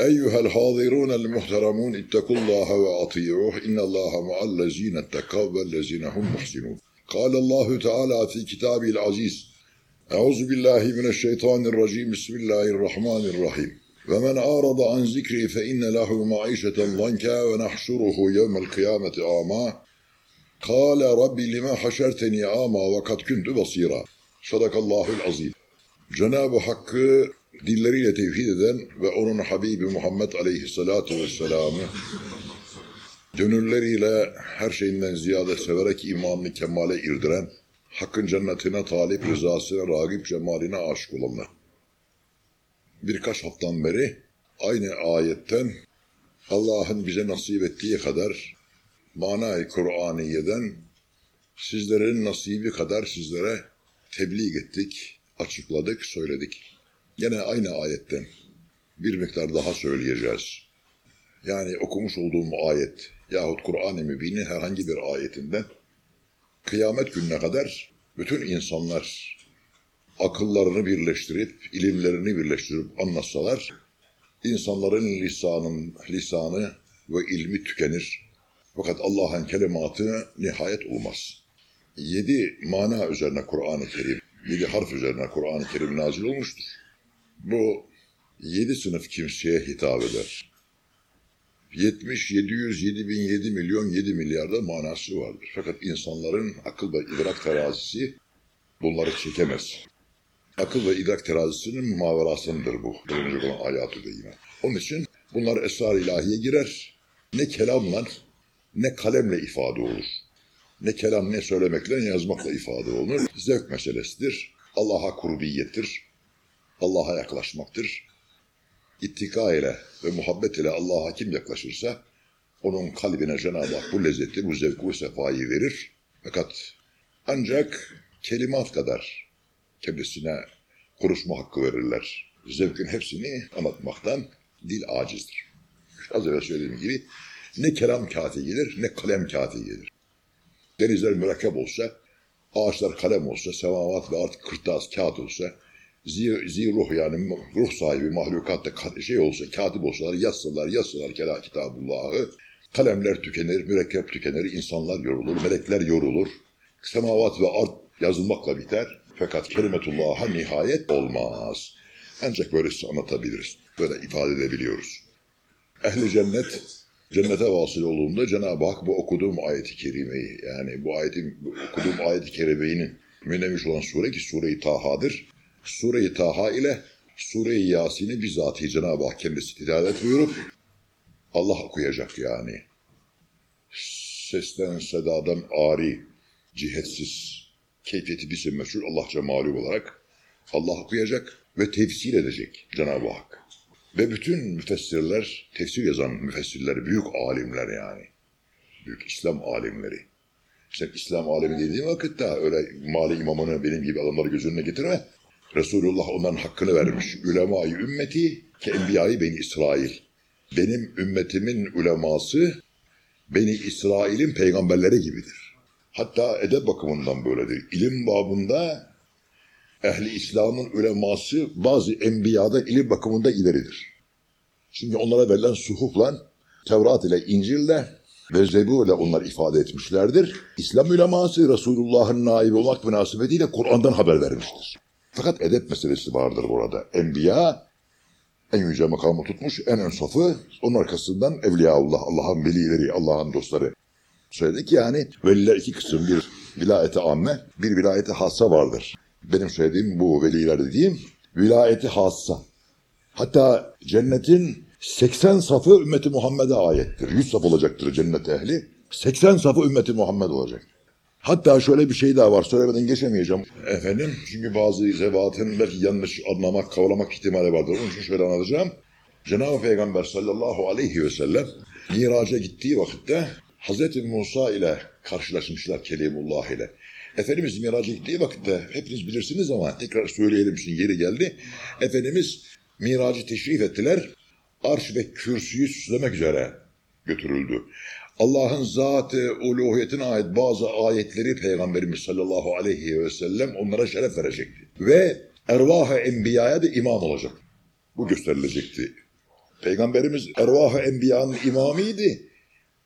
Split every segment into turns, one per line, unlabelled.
أيها الحاضرون المحترمون اتقوا الله وأطيعوه. إن الله مع الذين اتقوا والذين هم محسنون. قال الله تعالى في كتابه العزيز أعوذ بالله من الشيطان الرجيم. بسم الله الرحمن الرحيم. ومن أعرض عن ذكري فإن له معيشة ضنكا ونحشره يوم القيامة أعمى قال ربي لما حشرتني أعمى وقد كنت بصيرا. صدق الله العظيم. Cenab-ı Hakk'ı dilleriyle tevhid eden ve onun Habibi Muhammed Aleyhisselatu Vesselam'ı gönülleriyle her şeyinden ziyade severek imanını kemale irdiren, Hakk'ın cennetine talip, rızasına ragip, cemaline aşık olanlar. Birkaç haftan beri aynı ayetten Allah'ın bize nasip ettiği kadar manay Kur'aniye'den sizlerin nasibi kadar sizlere tebliğ ettik, açıkladık, söyledik. Gene aynı ayetten bir miktar daha söyleyeceğiz. Yani okumuş olduğum ayet yahut Kur'an-ı Mübin'in herhangi bir ayetinden kıyamet gününe kadar bütün insanlar akıllarını birleştirip, ilimlerini birleştirip anlatsalar, insanların lisanın, lisanı ve ilmi tükenir. Fakat Allah'ın kelimatı nihayet olmaz. Yedi mana üzerine Kur'an-ı Kerim, yedi harf üzerine Kur'an-ı Kerim nazil olmuştur. Bu yedi sınıf kimseye hitap eder. 70, 700, 7000, 7 milyon, 7 milyarda manası vardır. Fakat insanların akıl ve idrak terazisi bunları çekemez. Akıl ve idrak terazisinin maverasındır bu. Birinci olan ayatı deyime. Onun için bunlar esrar ilahiye girer. Ne kelamla ne kalemle ifade olur. Ne kelam ne söylemekle ne yazmakla ifade olunur. Zevk meselesidir. Allah'a kurbiyettir. Allah'a yaklaşmaktır. İttika ile ve muhabbet ile Allah'a kim yaklaşırsa onun kalbine Cenab-ı Hak bu lezzeti, bu zevku, sefayı verir. Fakat ancak kelimat kadar kendisine konuşma hakkı verirler. Zevkin hepsini anlatmaktan dil acizdir. Az evvel söylediğim gibi ne kelam kağıtı gelir ne kalem kağıtı gelir. Denizler mürekkep olsa, ağaçlar kalem olsa, semavat ve artık kırtaz kağıt olsa, zi, zi ruh yani ruh sahibi mahlukatta şey olsa, katip olsalar, yazsalar, yazsalar kela kitabullahı, kalemler tükenir, mürekkep tükenir, insanlar yorulur, melekler yorulur, semavat ve art yazılmakla biter. Fakat kelimetullah'a nihayet olmaz. Ancak böyle anlatabiliriz. Böyle ifade edebiliyoruz. Ehli cennet cennete vasıl olduğunda Cenab-ı Hak bu okuduğum ayeti kerimeyi yani bu ayetin bu okuduğum ayeti kerimenin münemiş olan sure ki sure-i Taha'dır. Sure-i Taha ile Sure-i Yasin'i bizatihi Cenab-ı Hak kendisi tilavet buyurup Allah okuyacak yani. Sesten, sedadan ari, cihetsiz, keyfiyeti bir meşhur Allah cemali olarak Allah okuyacak ve tefsir edecek Cenab-ı Hak. Ve bütün müfessirler, tefsir yazan müfessirler, büyük alimler yani. Büyük İslam alimleri. Sen İslam alemi dediğin vakitte öyle mali imamını benim gibi adamları gözününe getirme. Resulullah onların hakkını vermiş. Ülemayı ümmeti ki enbiyayı beni İsrail. Benim ümmetimin uleması beni İsrail'in peygamberleri gibidir. Hatta edep bakımından böyledir. İlim babında ehli İslam'ın uleması bazı enbiyadan ilim bakımında ileridir. Çünkü onlara verilen suhufla, Tevrat ile İncil'le ve Zebur ile onlar ifade etmişlerdir. İslam uleması Resulullah'ın naibi olmak münasebetiyle Kur'an'dan haber vermiştir. Fakat edep meselesi vardır burada. Enbiya en yüce makamı tutmuş, en ön safı, onun arkasından Evliyaullah, Allah'ın velileri, Allah'ın dostları. Söyledik yani veliler iki kısım, bir vilayeti amme, bir vilayeti hassa vardır. Benim söylediğim bu veliler dediğim vilayeti hassa. Hatta cennetin 80 safı ümmeti Muhammed'e ayettir. 100 saf olacaktır cennet ehli. 80 safı ümmeti Muhammed olacak. Hatta şöyle bir şey daha var söylemeden geçemeyeceğim. Efendim çünkü bazı zevatın belki yanlış anlamak, kavramak ihtimali vardır. Onun için şöyle anlatacağım. Cenab-ı Peygamber sallallahu aleyhi ve sellem miraca gittiği vakitte Hazreti Musa ile karşılaşmışlar Kelimullah ile. Efendimiz miraca gittiği vakitte hepiniz bilirsiniz ama tekrar söyleyelim için yeri geldi. Efendimiz miracı teşrif ettiler. Arş ve kürsüyü süslemek üzere götürüldü. Allah'ın zatı, uluhiyetine ait bazı ayetleri Peygamberimiz sallallahu aleyhi ve sellem onlara şeref verecekti. Ve ervah-ı enbiyaya da imam olacak. Bu gösterilecekti. Peygamberimiz ervah-ı enbiyanın imamıydı.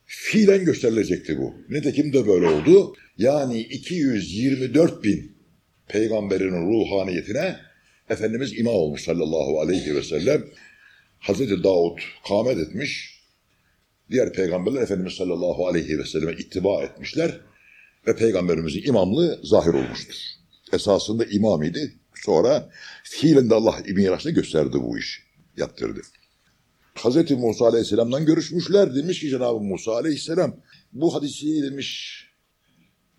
Fiilen gösterilecekti bu. Nitekim de böyle oldu. Yani 224 bin peygamberin ruhaniyetine Efendimiz imam olmuş sallallahu aleyhi ve sellem. Hazreti Davud kâmet etmiş. Diğer peygamberler Efendimiz sallallahu aleyhi ve selleme ittiba etmişler. Ve peygamberimizin imamlığı zahir olmuştur. Esasında imam idi. Sonra fiilen de Allah mirasını gösterdi bu iş. Yaptırdı. Hazreti Musa Aleyhisselam'dan görüşmüşler. Demiş ki Cenab-ı Musa Aleyhisselam bu hadisi demiş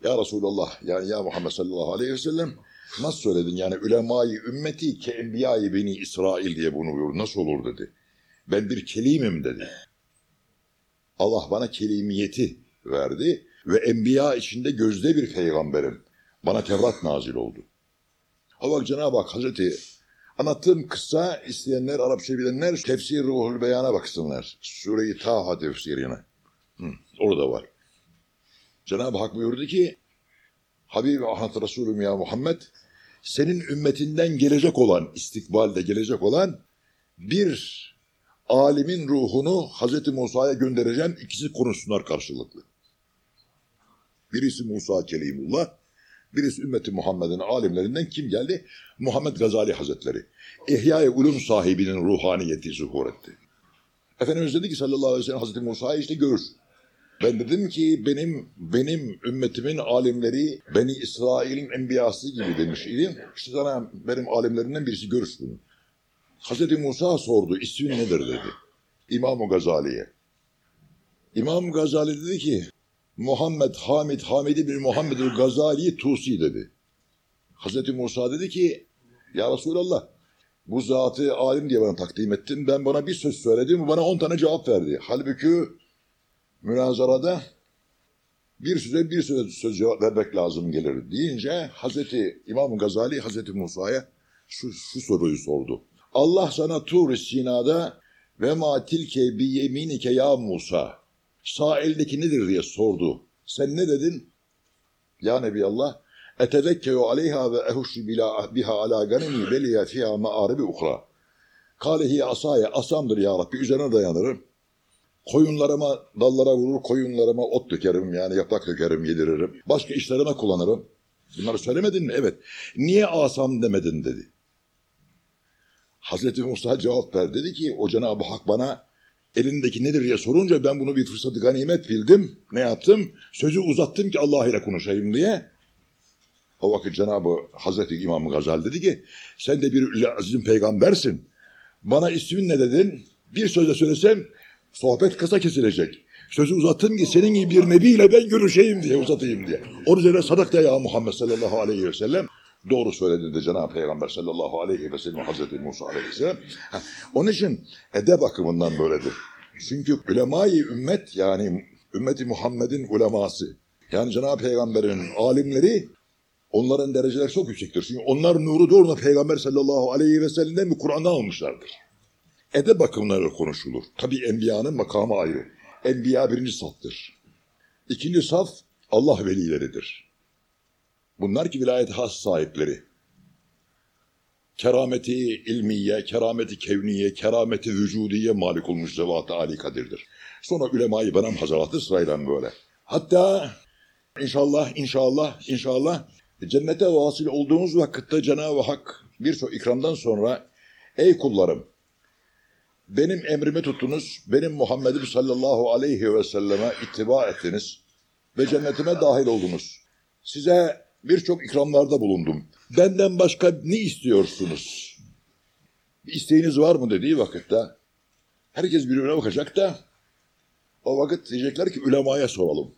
ya Resulallah yani ya Muhammed sallallahu aleyhi ve sellem nasıl söyledin yani ulemayı ümmeti ke enbiyayı beni İsrail diye bunu buyurdu. Nasıl olur dedi. Ben bir kelimim dedi. Allah bana kelimiyeti verdi ve enbiya içinde gözde bir peygamberim. Bana Tevrat nazil oldu. Ha bak Cenab-ı Hak Hazreti Anlattığım kıssa isteyenler, Arapça bilenler tefsir ruhul beyana baksınlar. Sure-i Taha tefsirine. Hı, orada var. Cenab-ı Hak buyurdu ki Habibi Ahmet Resulüm ya Muhammed senin ümmetinden gelecek olan, istikbalde gelecek olan bir alimin ruhunu Hazreti Musa'ya göndereceğim. İkisi konuşsunlar karşılıklı. Birisi Musa Kelimullah, Birisi ümmeti Muhammed'in alimlerinden kim geldi? Muhammed Gazali Hazretleri. İhya-i Ulum sahibinin ruhaniyeti zuhur etti. Efendimiz dedi ki sallallahu aleyhi ve sellem Hazreti Musa'yı işte görür. Ben dedim ki benim benim ümmetimin alimleri Beni İsrail'in enbiyası gibi demiş idim. İşte sana benim alimlerimden birisi görür bunu. Hazreti Musa sordu ismin nedir dedi. İmam-ı Gazali'ye. İmam Gazali dedi ki Muhammed Hamid Hamidi bin Muhammedül Gazali Tusi dedi. Hazreti Musa dedi ki ya Resulallah bu zatı alim diye bana takdim ettin. Ben bana bir söz söyledim. Bana on tane cevap verdi. Halbuki münazarada bir söze bir söz, söz cevap vermek lazım gelir deyince Hazreti İmam Gazali Hazreti Musa'ya şu, şu soruyu sordu. Allah sana Tur-i Sina'da ve ma tilke bi yeminike ya Musa sağ eldeki nedir diye sordu. Sen ne dedin? Ya Nebiyallah etezekkeru aleyha ve ehuşşu biha ala ganimi beliye fiha ma'aribi ukra. Kalehi asaya asamdır ya Rabbi üzerine dayanırım. Koyunlarıma dallara vurur, koyunlarıma ot dökerim yani yaprak dökerim, yediririm. Başka işlerime kullanırım. Bunları söylemedin mi? Evet. Niye asam demedin dedi. Hazreti Musa cevap ver dedi ki o Cenab-ı Hak bana elindeki nedir diye sorunca ben bunu bir fırsatı ganimet bildim. Ne yaptım? Sözü uzattım ki Allah ile konuşayım diye. O vakit Cenab-ı Hazreti İmam Gazal dedi ki sen de bir azim peygambersin. Bana ismin ne dedin? Bir sözle söylesem sohbet kısa kesilecek. Sözü uzattım ki senin gibi bir nebiyle ben görüşeyim diye uzatayım diye. Onun üzerine sadakta ya Muhammed sallallahu aleyhi ve sellem. Doğru söyledi de Cenab-ı Peygamber sallallahu aleyhi ve sellem Hazreti Musa aleyhisselam. Onun için edeb bakımından böyledir. Çünkü ulemayı ümmet yani ümmeti Muhammed'in uleması yani Cenab-ı Peygamber'in alimleri onların dereceleri çok yüksektir. Çünkü onlar nuru doğruna Peygamber sallallahu aleyhi ve sellem'den bir Kur'an'dan almışlardır. Edeb bakımları konuşulur. Tabi enbiyanın makamı ayrı. Enbiya birinci saftır. İkinci saf Allah velileridir. Bunlar ki vilayet has sahipleri. Kerameti ilmiye, kerameti kevniye, kerameti vücudiye malik olmuş zevat-ı Ali kadirdir. Sonra ulemayı benim hazaratı sırayla böyle. Hatta inşallah, inşallah, inşallah cennete vasıl olduğumuz vakitte Cenab-ı Hak birçok ikramdan sonra ey kullarım benim emrimi tuttunuz, benim Muhammed'im sallallahu aleyhi ve selleme ittiba ettiniz ve cennetime dahil oldunuz. Size birçok ikramlarda bulundum. Benden başka ne istiyorsunuz? Bir isteğiniz var mı dediği vakitte herkes birbirine bakacak da o vakit diyecekler ki ulemaya soralım.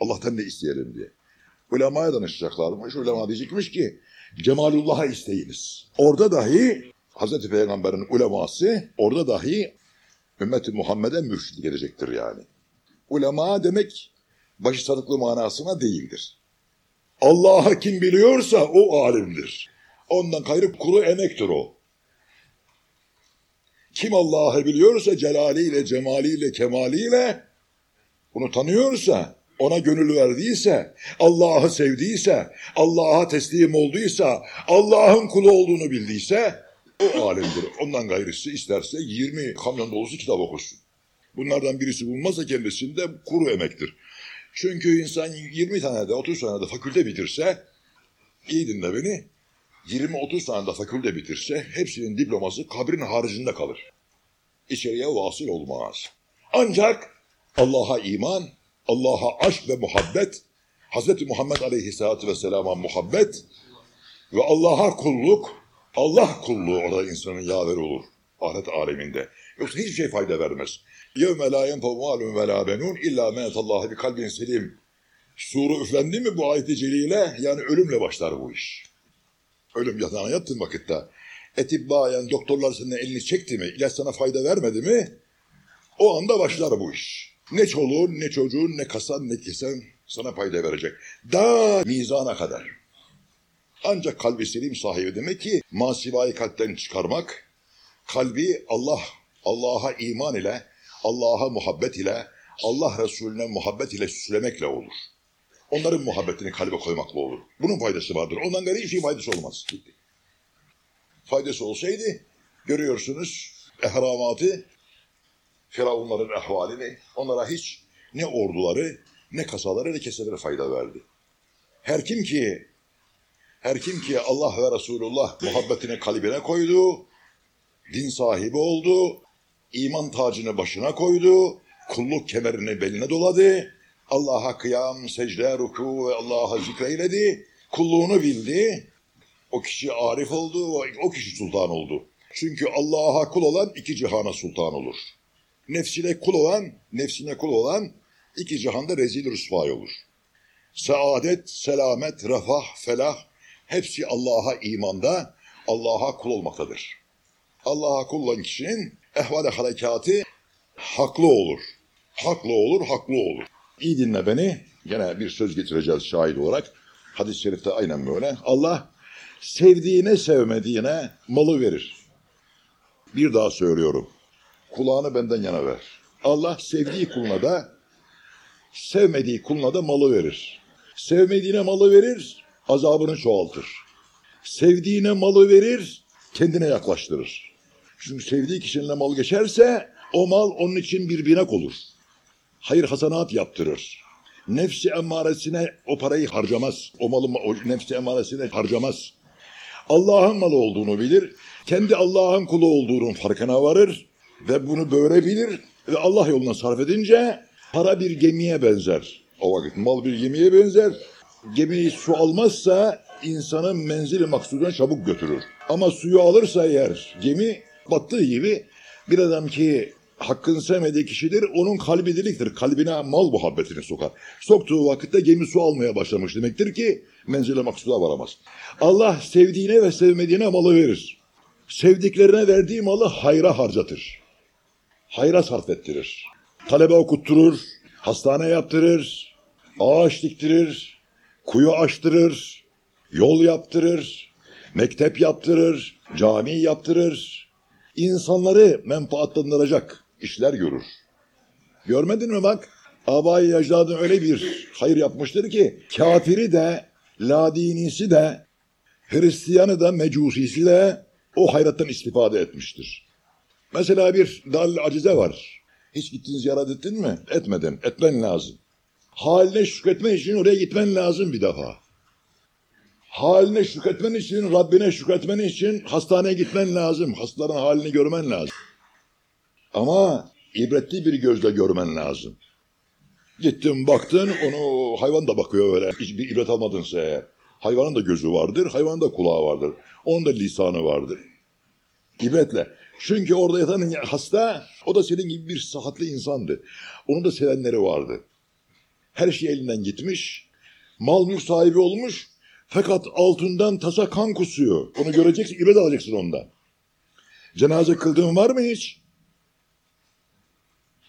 Allah'tan ne isteyelim diye. Ulemaya danışacaklarmış. Ulema diyecekmiş ki Cemalullah'a isteyiniz. Orada dahi Hazreti Peygamber'in uleması orada dahi ümmeti Muhammed'e mürşid gelecektir yani. Ulema demek başı sarıklı manasına değildir. Allah'a kim biliyorsa o alimdir. Ondan gayrı kuru emektir o. Kim Allah'ı biliyorsa celaliyle, cemaliyle, kemaliyle bunu tanıyorsa, ona gönül verdiyse, Allah'ı sevdiyse, Allah'a teslim olduysa, Allah'ın kulu olduğunu bildiyse O alimdir. Ondan gayrısı isterse 20 kamyon dolusu kitap okusun. Bunlardan birisi bulunmazsa kendisinde kuru emektir. Çünkü insan 20 tane de 30 tane de fakülte bitirse, iyi dinle beni, 20-30 tane de fakülte bitirse hepsinin diploması kabrin haricinde kalır. İçeriye vasıl olmaz. Ancak Allah'a iman, Allah'a aşk ve muhabbet, Hz. Muhammed Aleyhisselatü Vesselam'a muhabbet ve Allah'a kulluk, Allah kulluğu orada insanın yaveri olur ahiret aleminde. Yoksa hiçbir şey fayda vermez. يَوْمَ لَا يَنْفَوْ مَالٌ وَلَا بَنُونَ اِلَّا مَنَتَ اللّٰهِ بِكَلْبٍ selim. Suru üflendi mi bu ayet-i celile yani ölümle başlar bu iş. Ölüm yatağına yattığın vakitte etibba yani doktorlar senin elini çekti mi, ilaç sana fayda vermedi mi o anda başlar bu iş. Ne çoluğun, ne çocuğun, ne kasan, ne kesen sana fayda verecek. Da mizana kadar. Ancak kalbi selim sahibi demek ki masivayı kalpten çıkarmak, kalbi Allah, Allah'a iman ile, Allah'a muhabbet ile, Allah Resulüne muhabbet ile süslemekle olur. Onların muhabbetini kalbe koymakla olur. Bunun faydası vardır. Ondan gayrı hiçbir faydası olmaz. Faydası olsaydı görüyorsunuz ehramatı, firavunların ehvalini onlara hiç ne orduları, ne kasaları, ne keseleri fayda verdi. Her kim ki her kim ki Allah ve Resulullah muhabbetini kalbine koydu, din sahibi oldu, iman tacını başına koydu, kulluk kemerini beline doladı, Allah'a kıyam, secde, ruku ve Allah'a zikreyledi, kulluğunu bildi, o kişi arif oldu, o kişi sultan oldu. Çünkü Allah'a kul olan iki cihana sultan olur. Nefsine kul olan, nefsine kul olan iki cihanda rezil rüsvay olur. Saadet, selamet, refah, felah hepsi Allah'a imanda, Allah'a kul olmaktadır. Allah'a kul olan kişinin ehval-i harekatı haklı olur. Haklı olur, haklı olur. İyi dinle beni. Gene bir söz getireceğiz şahit olarak. Hadis-i şerifte aynen böyle. Allah sevdiğine sevmediğine malı verir. Bir daha söylüyorum. Kulağını benden yana ver. Allah sevdiği kuluna da sevmediği kuluna da malı verir. Sevmediğine malı verir, azabını çoğaltır. Sevdiğine malı verir, kendine yaklaştırır. Çünkü sevdiği kişinin mal geçerse o mal onun için bir binek olur. Hayır hasanat yaptırır. Nefsi emmaresine o parayı harcamaz. O malı o nefsi emmaresine harcamaz. Allah'ın malı olduğunu bilir. Kendi Allah'ın kulu olduğunun farkına varır. Ve bunu böyle bilir. Ve Allah yoluna sarf edince para bir gemiye benzer. O vakit mal bir gemiye benzer. Gemiyi su almazsa insanın menzili maksuduna çabuk götürür. Ama suyu alırsa eğer gemi battığı gibi bir adam ki hakkını sevmediği kişidir, onun kalbi deliktir. Kalbine mal muhabbetini sokar. Soktuğu vakitte gemi su almaya başlamış demektir ki menzile maksuda varamaz. Allah sevdiğine ve sevmediğine malı verir. Sevdiklerine verdiği malı hayra harcatır. Hayra sarf ettirir. Talebe okutturur, hastane yaptırır, ağaç diktirir, kuyu açtırır, yol yaptırır, mektep yaptırır, cami yaptırır. İnsanları menfaatlandıracak işler görür. Görmedin mi bak? Abai ecdadın öyle bir hayır yapmıştır ki kafiri de, ladinisi de, Hristiyanı da, mecusisi de o hayrattan istifade etmiştir. Mesela bir dal acize var. Hiç gittin ziyaret ettin mi? Etmedin. Etmen lazım. Haline şükretmen için oraya gitmen lazım bir defa. Haline şükretmen için, Rabbine şükretmen için hastaneye gitmen lazım. Hastaların halini görmen lazım. Ama ibretli bir gözle görmen lazım. Gittin baktın onu hayvan da bakıyor öyle. Hiçbir ibret almadınsa eğer. Hayvanın da gözü vardır, hayvanın da kulağı vardır. Onun da lisanı vardır. İbretle. Çünkü orada yatan hasta, o da senin gibi bir sıhhatli insandı. Onun da sevenleri vardı. Her şey elinden gitmiş, mal mülk sahibi olmuş, fakat altından tasa kan kusuyor. Onu göreceksin, ibret alacaksın ondan. Cenaze kıldığın var mı hiç?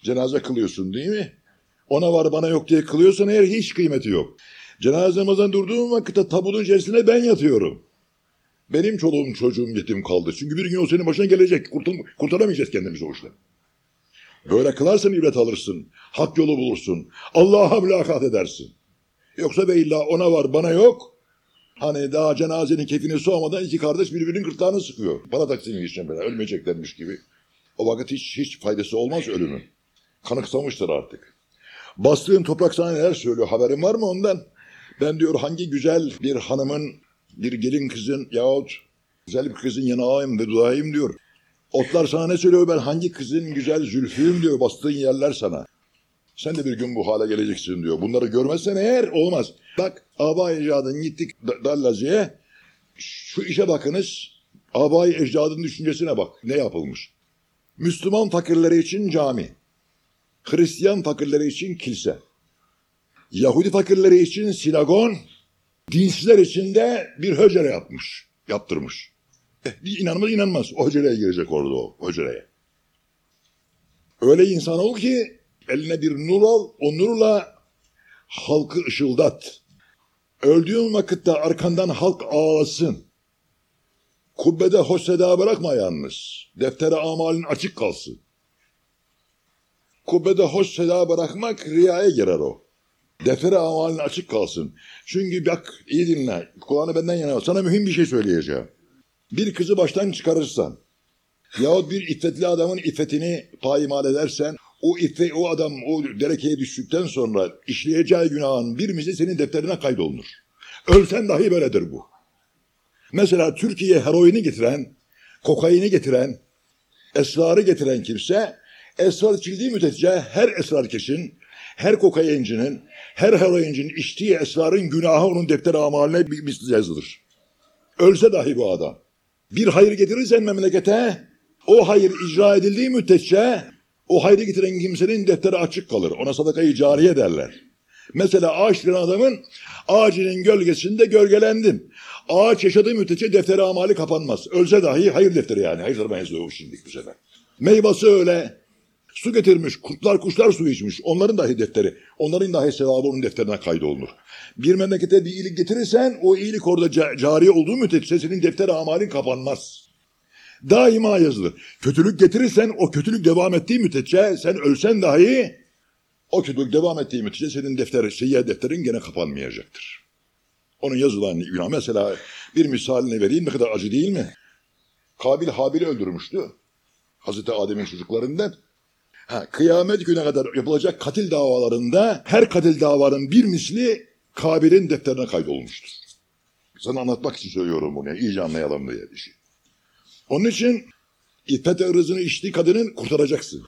Cenaze kılıyorsun değil mi? Ona var bana yok diye kılıyorsan eğer hiç kıymeti yok. Cenaze namazdan durduğum vakitte tabutun içerisinde ben yatıyorum. Benim çoluğum çocuğum yetim kaldı. Çünkü bir gün o senin başına gelecek. Kurtul kurtaramayacağız kendimizi o işte. Böyle kılarsan ibret alırsın. Hak yolu bulursun. Allah'a mülakat edersin. Yoksa ve illa ona var bana yok. Hani daha cenazenin kefini soğumadan iki kardeş birbirinin gırtlağını sıkıyor. Para taksimi için böyle ölmeyeceklermiş gibi. O vakit hiç, hiç faydası olmaz ölümün. Kanıksamıştır artık. Bastığın toprak sana neler söylüyor haberin var mı ondan? Ben diyor hangi güzel bir hanımın, bir gelin kızın yahut güzel bir kızın yanağıyım ve dudağıyım diyor. Otlar sana ne söylüyor ben hangi kızın güzel zülfüyüm diyor bastığın yerler sana. Sen de bir gün bu hale geleceksin diyor. Bunları görmezsen eğer olmaz. Bak Aba ecdadın gittik Dallazi'ye. Şu işe bakınız. Abai ecdadın düşüncesine bak. Ne yapılmış? Müslüman fakirleri için cami. Hristiyan fakirleri için kilise. Yahudi fakirleri için sinagon. Dinsizler için de bir hücre yapmış. Yaptırmış. Eh, inanmaz inanmaz. O hücreye girecek orada o, hücreye. Öyle insan ol ki eline bir nur al, o nurla halkı ışıldat. Öldüğün vakitte arkandan halk ağlasın. Kubbede hoş seda bırakma yalnız. Deftere amalin açık kalsın. Kubbede hoş seda bırakmak riyaya girer o. Deftere amalin açık kalsın. Çünkü bak iyi dinle. Kulağını benden yana. Sana mühim bir şey söyleyeceğim. Bir kızı baştan çıkarırsan yahut bir iffetli adamın iffetini payimal edersen o iffet, o adam o derekeye düştükten sonra işleyeceği günahın bir misli senin defterine kaydolunur. Ölsen dahi böyledir bu. Mesela Türkiye heroini getiren, kokaini getiren, esrarı getiren kimse esrar içildiği müddetçe her esrar keşin, her kokaincinin, her heroincinin içtiği esrarın günahı onun defter amaline bir misli yazılır. Ölse dahi bu adam. Bir hayır getirirsen memlekete, o hayır icra edildiği müddetçe o hayrı getiren kimsenin defteri açık kalır. Ona sadakayı cariye derler. Mesela ağaç diren adamın ağacının gölgesinde gölgelendin. Ağaç yaşadığı müddetçe defteri amali kapanmaz. Ölse dahi hayır defteri yani. Hayır taramayız o şimdilik bu sefer. Meyvası öyle. Su getirmiş, kurtlar kuşlar su içmiş. Onların dahi defteri, onların dahi sevabı onun defterine kaydolunur. Bir memlekete bir iyilik getirirsen o iyilik orada cari olduğu müddetçe senin defteri amalin kapanmaz. Daima yazılır. Kötülük getirirsen o kötülük devam ettiği müddetçe sen ölsen dahi o kötülük devam ettiği müddetçe senin defter, seyyiye defterin gene kapanmayacaktır. Onun yazılan günah mesela bir misalini vereyim ne kadar acı değil mi? Kabil Habil'i öldürmüştü. Hazreti Adem'in çocuklarından. Ha, kıyamet güne kadar yapılacak katil davalarında her katil davanın bir misli Kabil'in defterine kaydolmuştur. Sana anlatmak için söylüyorum bunu. İyice anlayalım diye bir şey. Onun için iffet ırzını içtiği kadının kurtaracaksın.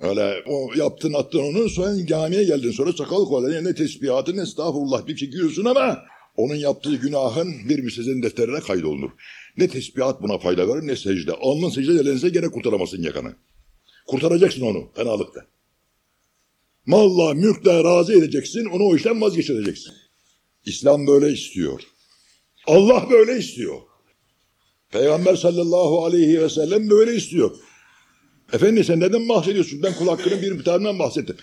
Öyle o yaptın attın onu sonra camiye geldin sonra sakal koyla ne tesbihatın estağfurullah bir çekiyorsun ama onun yaptığı günahın bir müstezin defterine kaydolunur. Ne tesbihat buna fayda verir ne secde. Alnın secde elense gene kurtaramazsın yakanı. Kurtaracaksın onu fenalıkta. Malla, mülkle razı edeceksin, onu o işten vazgeçireceksin. İslam böyle istiyor. Allah böyle istiyor. Peygamber sallallahu aleyhi ve sellem böyle istiyor. Efendi sen neden bahsediyorsun? Ben kul hakkının bir miktarından bahsettim.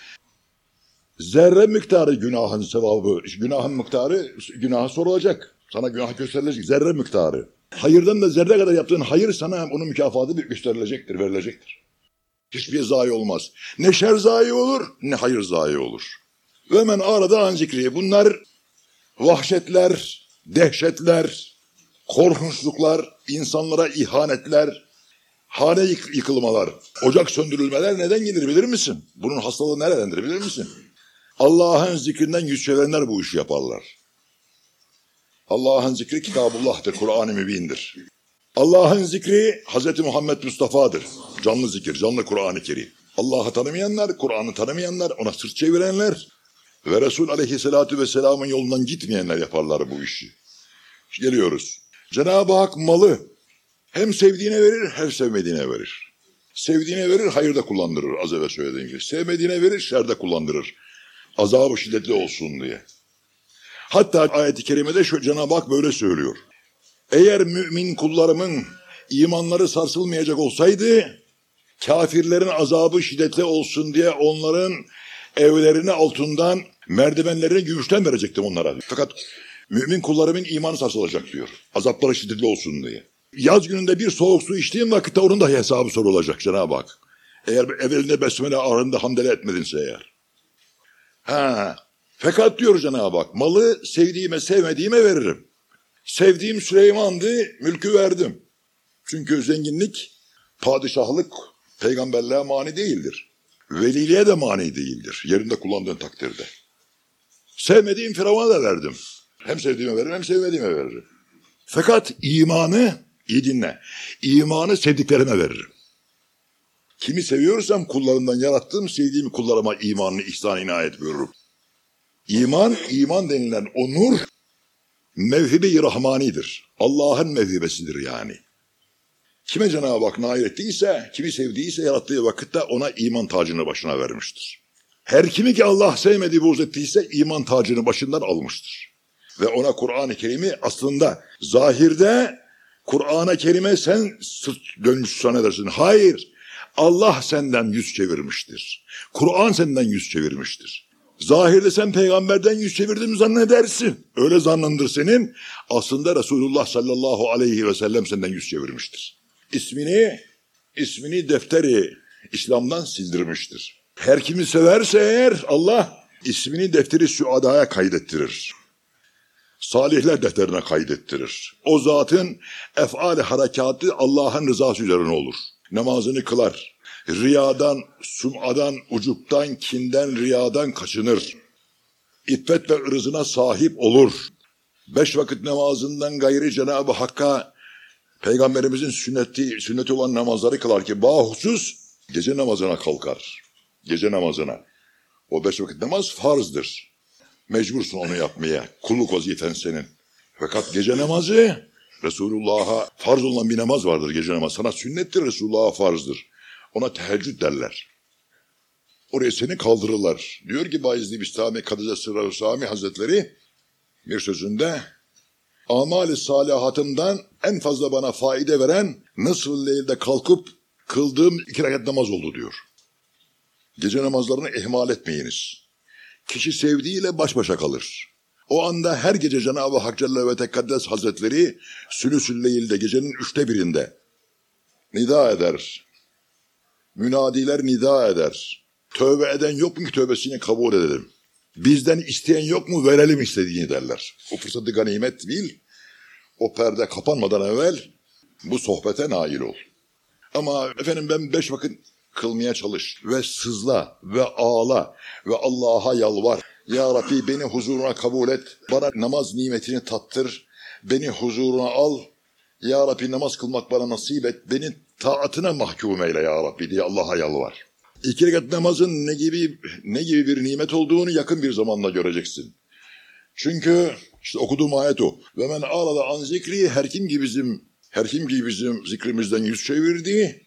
Zerre miktarı günahın sevabı, günahın miktarı günaha sorulacak. Sana günah gösterilecek. Zerre miktarı. Hayırdan da zerre kadar yaptığın hayır sana onun mükafatı bir gösterilecektir, verilecektir. Hiçbir zayi olmaz. Ne şer zayi olur, ne hayır zayi olur. Ve men arada an zikri. Bunlar vahşetler, dehşetler, korkunçluklar, insanlara ihanetler, hane yık yıkılmalar, ocak söndürülmeler neden gelir bilir misin? Bunun hastalığı neredendir bilir misin? Allah'ın zikrinden yüz çevirenler bu işi yaparlar. Allah'ın zikri kitabullah'tır, Kur'an-ı Mübin'dir. Allah'ın zikri Hz. Muhammed Mustafa'dır. Canlı zikir, canlı Kur'an-ı Kerim. Allah'ı tanımayanlar, Kur'an'ı tanımayanlar, ona sırt çevirenler ve Resul Aleyhisselatü Vesselam'ın yolundan gitmeyenler yaparlar bu işi. Geliyoruz. Cenab-ı Hak malı hem sevdiğine verir hem sevmediğine verir. Sevdiğine verir hayırda kullandırır az evvel söylediğim gibi. Sevmediğine verir şerde kullandırır. Azabı şiddetli olsun diye. Hatta ayet-i kerimede şu Cenab-ı Hak böyle söylüyor. Eğer mümin kullarımın imanları sarsılmayacak olsaydı kafirlerin azabı şiddetli olsun diye onların evlerini altından merdivenlerini gümüşten verecektim onlara. Fakat mümin kullarımın imanı sarsılacak diyor. Azapları şiddetli olsun diye. Yaz gününde bir soğuk su içtiğin vakitte onun da hesabı sorulacak Cenab-ı Hak. Eğer evvelinde besmele ağrında hamdele etmedinse eğer. Ha, Fakat diyor Cenab-ı Hak malı sevdiğime sevmediğime veririm. Sevdiğim Süleyman'dı mülkü verdim. Çünkü zenginlik padişahlık peygamberliğe mani değildir. Veliliğe de mani değildir. Yerinde kullandığın takdirde. Sevmediğim Firavun'a da verdim. Hem sevdiğime veririm hem sevmediğime veririm. Fakat imanı iyi dinle. İmanı sevdiklerime veririm. Kimi seviyorsam kullarından yarattığım sevdiğim kullarıma imanını ihsan inayet buyururum. İman, iman denilen o nur mevhibe-i rahmanidir. Allah'ın mevhibesidir yani. Kime Cenab-ı Hak nail ettiyse, kimi sevdiyse yarattığı vakitte ona iman tacını başına vermiştir. Her kimi ki Allah sevmediği buğz ettiyse iman tacını başından almıştır. Ve ona Kur'an-ı Kerim'i aslında zahirde Kur'an-ı Kerim'e sen sırt dönmüş zannedersin. Hayır. Allah senden yüz çevirmiştir. Kur'an senden yüz çevirmiştir. Zahirde sen peygamberden yüz çevirdim zannedersin. Öyle zannındır senin. Aslında Resulullah sallallahu aleyhi ve sellem senden yüz çevirmiştir. İsmini, ismini defteri İslam'dan sildirmiştir. Her kimi severse eğer Allah ismini defteri süadaya kaydettirir. Salihler defterine kaydettirir. O zatın efali harekatı Allah'ın rızası üzerine olur. Namazını kılar. Riyadan, sumadan, ucuptan, kinden, riyadan kaçınır. İffet ve ırzına sahip olur. Beş vakit namazından gayri Cenab-ı Hakk'a Peygamberimizin sünneti, sünneti olan namazları kılar ki bahusus gece namazına kalkar. Gece namazına. O beş vakit namaz farzdır. Mecbursun onu yapmaya. Kulluk vazifen senin. Fakat gece namazı Resulullah'a farz olan bir namaz vardır gece namazı. Sana sünnettir Resulullah'a farzdır. Ona teheccüd derler. Oraya seni kaldırırlar. Diyor ki Bayezid Bistami Kadıca Sırrı Sami Hazretleri bir sözünde amali salihatımdan en fazla bana faide veren nasıl leylde kalkıp kıldığım iki rekat namaz oldu diyor. Gece namazlarını ihmal etmeyiniz. Kişi sevdiğiyle baş başa kalır. O anda her gece Cenab-ı Hak Celle ve Tekaddes Hazretleri Sülüsül Leyl'de gecenin üçte birinde nida eder. Münadiler nida eder. Tövbe eden yok mu ki tövbesini kabul edelim. Bizden isteyen yok mu verelim istediğini derler. O fırsatı ganimet bil. O perde kapanmadan evvel bu sohbete nail ol. Ama efendim ben beş vakit kılmaya çalış ve sızla ve ağla ve Allah'a yalvar. Ya Rabbi beni huzuruna kabul et. Bana namaz nimetini tattır. Beni huzuruna al. Ya Rabbi namaz kılmak bana nasip et. Beni taatına mahkum eyle ya Rabbi diye Allah'a yalvar. İki rekat namazın ne gibi ne gibi bir nimet olduğunu yakın bir zamanda göreceksin. Çünkü işte okuduğum ayet o. Ve men ağlada an zikri her kim ki bizim her kim ki bizim zikrimizden yüz çevirdi.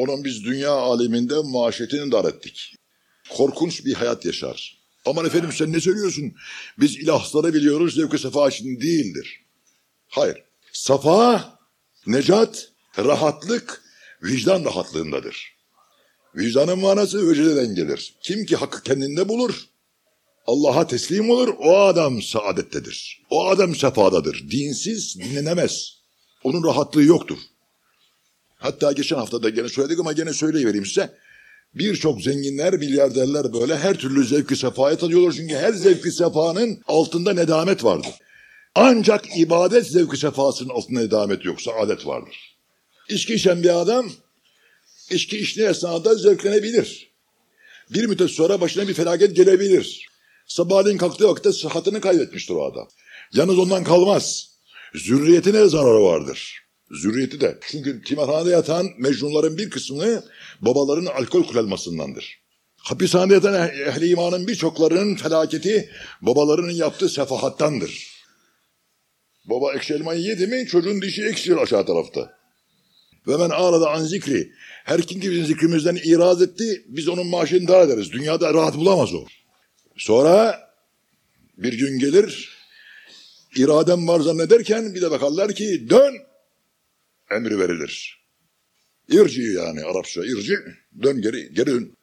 Onun biz dünya aleminde maaşetini dar ettik. Korkunç bir hayat yaşar. Aman efendim sen ne söylüyorsun? Biz ilahları biliyoruz zevk-i sefa için değildir. Hayır. Safa, necat, rahatlık, vicdan rahatlığındadır. Vicdanın manası vecdeden gelir. Kim ki hakkı kendinde bulur, Allah'a teslim olur, o adam saadettedir. O adam sefadadır. Dinsiz dinlenemez. Onun rahatlığı yoktur. Hatta geçen hafta da gene söyledik ama gene söyleyivereyim size. Birçok zenginler, milyarderler böyle her türlü zevki sefaya tadıyorlar. Çünkü her zevki sefanın altında nedamet vardır. Ancak ibadet zevki sefasının altında nedamet yok, saadet vardır. İçki içen bir adam, içki içtiği esnada zevklenebilir. Bir müddet sonra başına bir felaket gelebilir. Sabahleyin kalktığı vakitte sıhhatini kaybetmiştir o adam. Yalnız ondan kalmaz. Zürriyetine zararı vardır. Zürriyeti de. Çünkü timarhanede yatan mecnunların bir kısmını babaların alkol kullanmasındandır. Hapishanede yatan ehli imanın birçoklarının felaketi babalarının yaptığı sefahattandır. Baba ekşi elmayı yedi mi çocuğun dişi eksilir aşağı tarafta. Ve men ağladı an zikri. Her kim ki bizim zikrimizden iraz etti biz onun maaşını daha ederiz. Dünyada rahat bulamaz o. Sonra bir gün gelir iradem var zannederken bir de bakarlar ki dön emri verilir. İrci yani Arapça irci dön geri geri dön.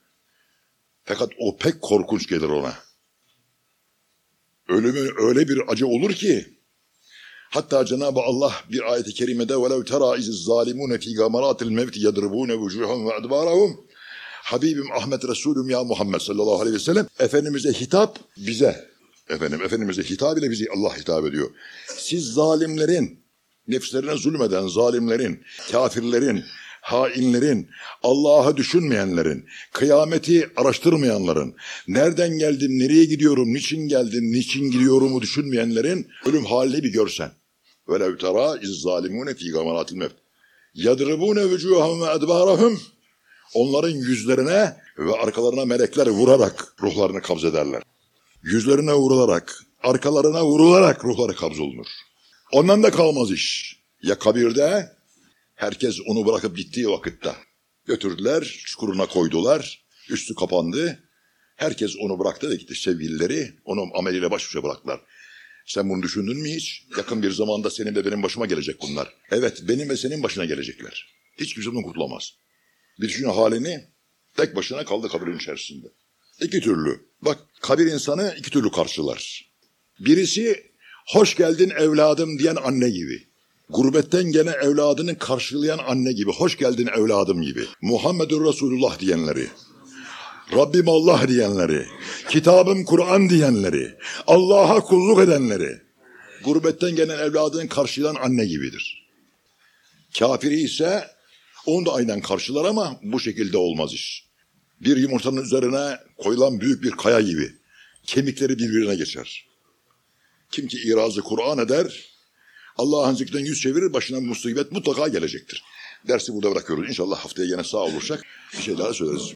Fakat o pek korkunç gelir ona. Ölümü öyle bir acı olur ki hatta Cenab-ı Allah bir ayeti kerimede وَلَوْ تَرَى اِذِ الظَّالِمُونَ ف۪ي غَمَرَاتِ الْمَوْتِ يَضْرِبُونَ وُجُوهًا وَاَدْبَارَهُمْ Habibim Ahmet Resulüm ya Muhammed sallallahu aleyhi ve sellem Efendimiz'e hitap bize. Efendim Efendimiz'e hitap ile bizi Allah hitap ediyor. Siz zalimlerin, nefslerine zulmeden zalimlerin, kafirlerin, hainlerin, Allah'ı düşünmeyenlerin, kıyameti araştırmayanların, nereden geldim, nereye gidiyorum, niçin geldim, niçin gidiyorumu düşünmeyenlerin ölüm halini bir görsen. وَلَوْ تَرَى اِذْ ظَالِمُونَ ف۪ي غَمَرَاتِ الْمَوْتِ يَضْرِبُونَ وُجُوهَهُمْ وَاَدْبَارَهُمْ Onların yüzlerine ve arkalarına melekler vurarak ruhlarını kabz ederler. Yüzlerine vurularak, arkalarına vurularak ruhları kabz olunur. Ondan da kalmaz iş. Ya kabirde, herkes onu bırakıp gittiği vakitte. Götürdüler, çukuruna koydular, üstü kapandı. Herkes onu bıraktı da gitti sevgilileri, onu ameliyle baş başa bıraktılar. Sen bunu düşündün mü hiç? Yakın bir zamanda senin de benim başıma gelecek bunlar. Evet, benim ve senin başına gelecekler. Hiç kimse bundan kurtulamaz. Bir düşün halini, tek başına kaldı kabirin içerisinde. İki türlü. Bak kabir insanı iki türlü karşılar. Birisi hoş geldin evladım diyen anne gibi. Gurbetten gene evladını karşılayan anne gibi. Hoş geldin evladım gibi. Muhammedur Resulullah diyenleri. Rabbim Allah diyenleri. Kitabım Kur'an diyenleri. Allah'a kulluk edenleri. Gurbetten gelen evladını karşılayan anne gibidir. Kafiri ise onu da aynen karşılar ama bu şekilde olmaz iş. Bir yumurtanın üzerine koyulan büyük bir kaya gibi. Kemikleri birbirine geçer. Kim ki irazı Kur'an eder, Allah'ın zikrinden yüz çevirir, başına musibet mutlaka gelecektir. Dersi burada bırakıyoruz. İnşallah haftaya yine sağ olursak bir şey daha söyleriz.